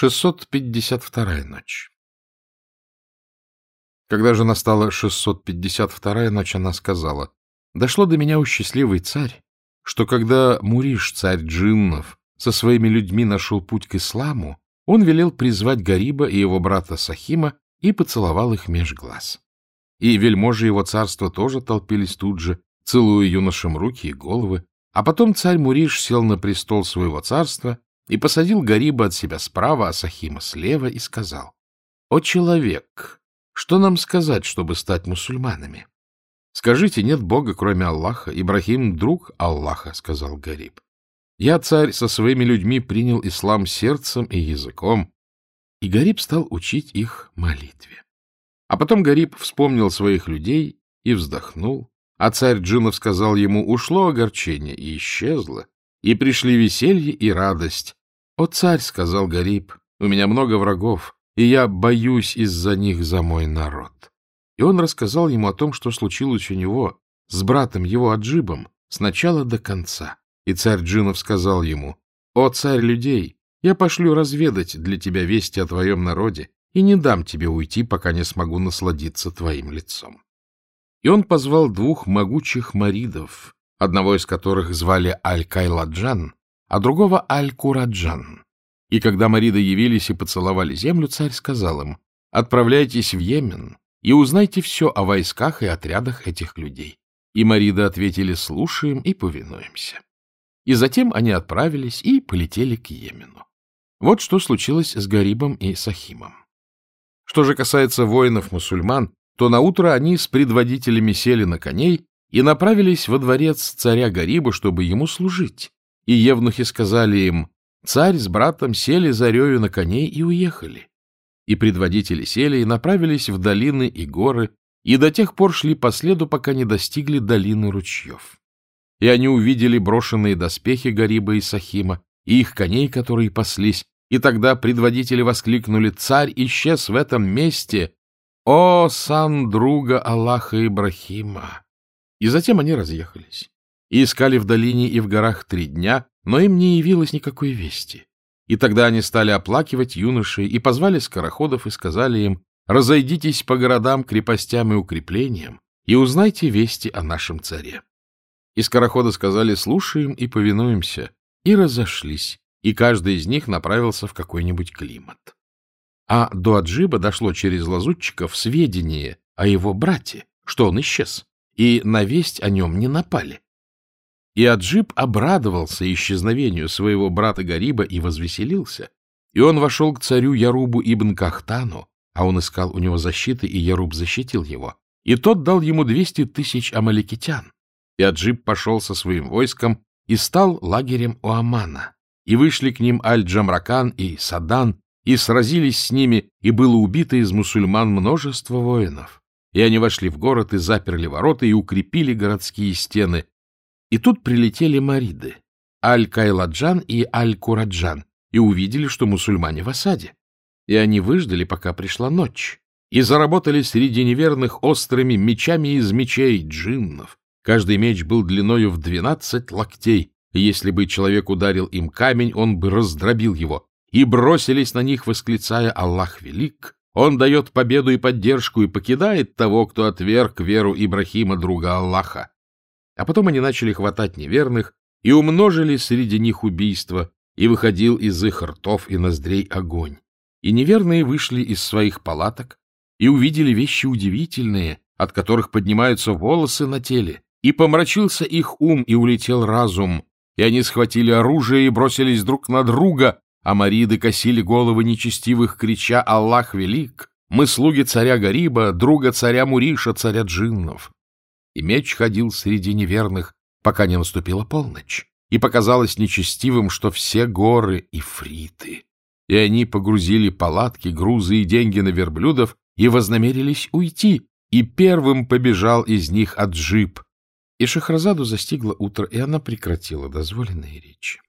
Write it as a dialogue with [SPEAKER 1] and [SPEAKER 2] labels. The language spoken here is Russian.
[SPEAKER 1] 652-я ночь Когда же настала 652-я ночь, она сказала, «Дошло до меня, у счастливый царь, что когда Муриш, царь джиннов, со своими людьми нашел путь к исламу, он велел призвать Гариба и его брата Сахима и поцеловал их меж глаз. И вельможи его царства тоже толпились тут же, целуя юношам руки и головы, а потом царь Муриш сел на престол своего царства и посадил Гариба от себя справа, а Сахима слева, и сказал, «О человек, что нам сказать, чтобы стать мусульманами?» «Скажите, нет Бога, кроме Аллаха. Ибрахим — друг Аллаха», — сказал Гариб. «Я, царь, со своими людьми принял ислам сердцем и языком». И Гариб стал учить их молитве. А потом Гариб вспомнил своих людей и вздохнул, а царь Джинов сказал ему, ушло огорчение и исчезло, и пришли веселье и радость. «О, царь!» — сказал Гариб, — «у меня много врагов, и я боюсь из-за них за мой народ». И он рассказал ему о том, что случилось у него с братом его Аджибом с начала до конца. И царь Джинов сказал ему, «О, царь людей, я пошлю разведать для тебя вести о твоем народе и не дам тебе уйти, пока не смогу насладиться твоим лицом». И он позвал двух могучих маридов, одного из которых звали Аль-Кайладжан, а другого Аль-Кураджан. И когда мариды явились и поцеловали землю, царь сказал им, «Отправляйтесь в Йемен и узнайте все о войсках и отрядах этих людей». И мариды ответили, «Слушаем и повинуемся». И затем они отправились и полетели к Йемену. Вот что случилось с Гарибом и Сахимом. Что же касается воинов-мусульман, то наутро они с предводителями сели на коней и направились во дворец царя Гариба, чтобы ему служить. И евнухи сказали им, царь с братом сели зарею на коней и уехали. И предводители сели и направились в долины и горы, и до тех пор шли по следу, пока не достигли долины ручьев. И они увидели брошенные доспехи Гариба и Сахима, и их коней, которые паслись, и тогда предводители воскликнули «Царь исчез в этом месте!» О, сан друга Аллаха Ибрахима! И затем они разъехались. И искали в долине и в горах три дня, но им не явилось никакой вести. И тогда они стали оплакивать юношей и позвали скороходов и сказали им, «Разойдитесь по городам, крепостям и укреплениям и узнайте вести о нашем царе». И скороходы сказали, «Слушаем и повинуемся», и разошлись, и каждый из них направился в какой-нибудь климат. А до Аджиба дошло через лазутчиков сведения о его брате, что он исчез, и на весть о нем не напали. И Аджиб обрадовался исчезновению своего брата Гариба и возвеселился. И он вошел к царю Ярубу ибн Кахтану, а он искал у него защиты, и Яруб защитил его. И тот дал ему двести тысяч амаликитян. И Аджиб пошел со своим войском и стал лагерем у Амана. И вышли к ним Аль-Джамракан и Садан, и сразились с ними, и было убито из мусульман множество воинов. И они вошли в город и заперли ворота, и укрепили городские стены. И тут прилетели мариды, Аль-Кайладжан и Аль-Кураджан, и увидели, что мусульмане в осаде. И они выждали, пока пришла ночь, и заработали среди неверных острыми мечами из мечей джиннов. Каждый меч был длиною в двенадцать локтей, и если бы человек ударил им камень, он бы раздробил его, и бросились на них, восклицая «Аллах велик! Он дает победу и поддержку и покидает того, кто отверг веру Ибрахима, друга Аллаха». А потом они начали хватать неверных и умножили среди них убийства, и выходил из их ртов и ноздрей огонь. И неверные вышли из своих палаток и увидели вещи удивительные, от которых поднимаются волосы на теле, и помрачился их ум, и улетел разум, и они схватили оружие и бросились друг на друга, а мариды косили головы нечестивых, крича «Аллах велик! Мы слуги царя Гариба, друга царя Муриша, царя джиннов!» И меч ходил среди неверных, пока не наступила полночь, и показалось нечестивым, что все горы — и фриты. И они погрузили палатки, грузы и деньги на верблюдов и вознамерились уйти, и первым побежал из них Аджиб. И Шахразаду застигло утро, и она прекратила дозволенные речи.